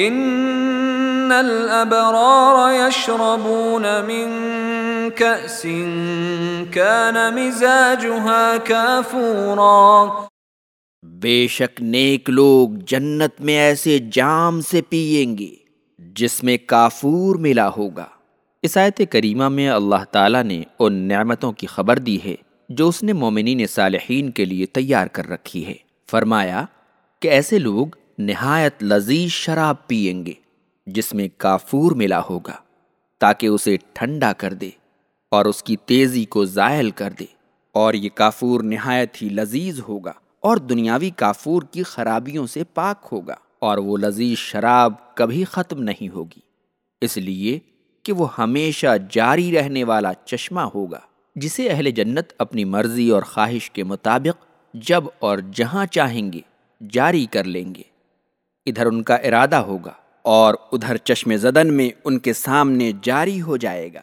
ان الابرار يشربون من كأس كان مزاجها كافورا بے شک نیک لوگ جنت میں ایسے جام سے پیئیں گے جس میں کافور ملا ہوگا۔ اس آیت کریمہ میں اللہ تعالیٰ نے ان نعمتوں کی خبر دی ہے جو اس نے مومنین صالحین کے لیے تیار کر رکھی ہے۔ فرمایا کہ ایسے لوگ نہایت لذیذ شراب پئیں گے، جس میں کافور ملا ہوگا، تاکہ اسے ٹھنڈا کر دے اور اس کی تیزی کو زائل کر دے اور یہ کافور نہایت ہی لذیذ ہوگا اور دنیاوی کافور کی خرابیوں سے پاک ہوگا اور وہ لذیذ شراب کبھی ختم نہیں ہوگی۔ اس لیے کہ وہ ہمیشہ جاری رہنے والا چشمہ ہوگا، جسے اہل جنت اپنی مرضی اور خواہش کے مطابق جب اور جہاں چاہیں گے جاری کر لیں گے۔ ادھر ان کا ارادہ ہوگا اور ادھر چشم زدن میں ان کے سامنے جاری ہو جائے گا۔